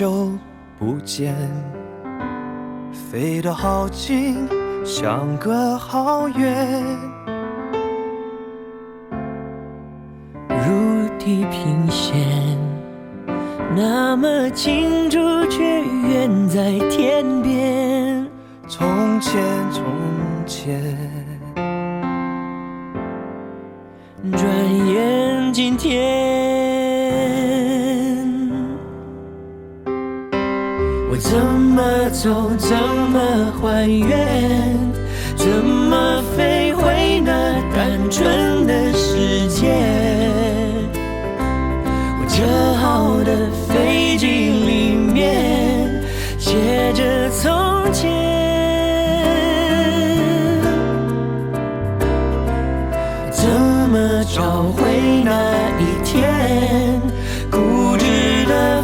久不见，飞得好近，相隔好远。如地平线，那么清楚，却远在天边。从前，从前，转眼今天。怎么走，怎么还原，怎么飞回那单纯的世界？我折好的飞机里面写着从前，怎么找回那一天？固执的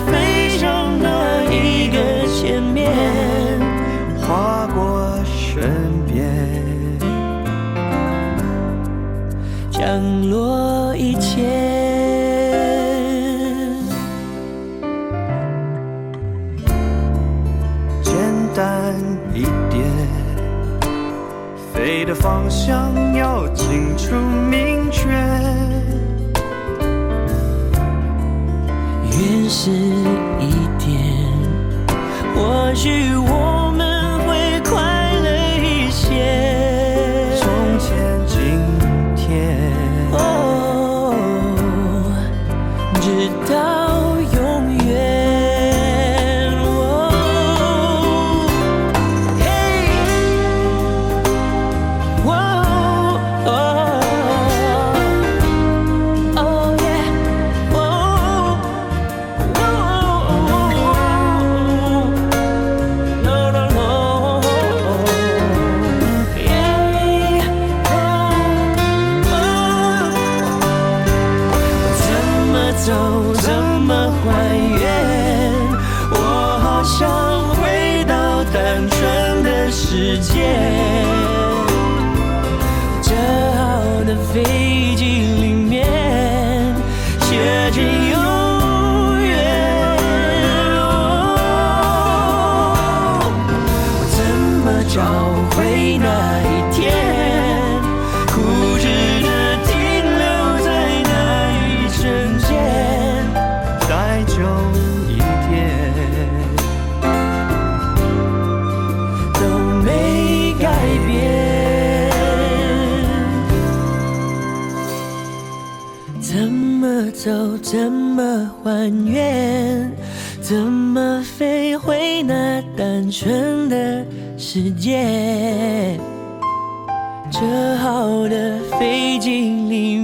飞的方向要清楚明确。原始一点，或许我时间。折好的飞机里面写着永远。我怎么找回那都，怎么还原？怎么飞回那单纯的世界？折好的飞机里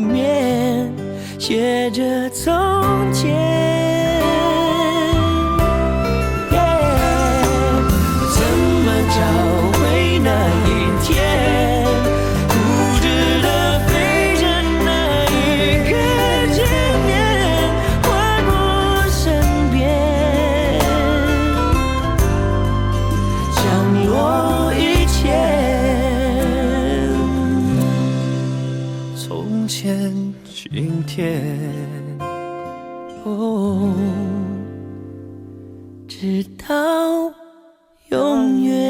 今天，哦，直到永远。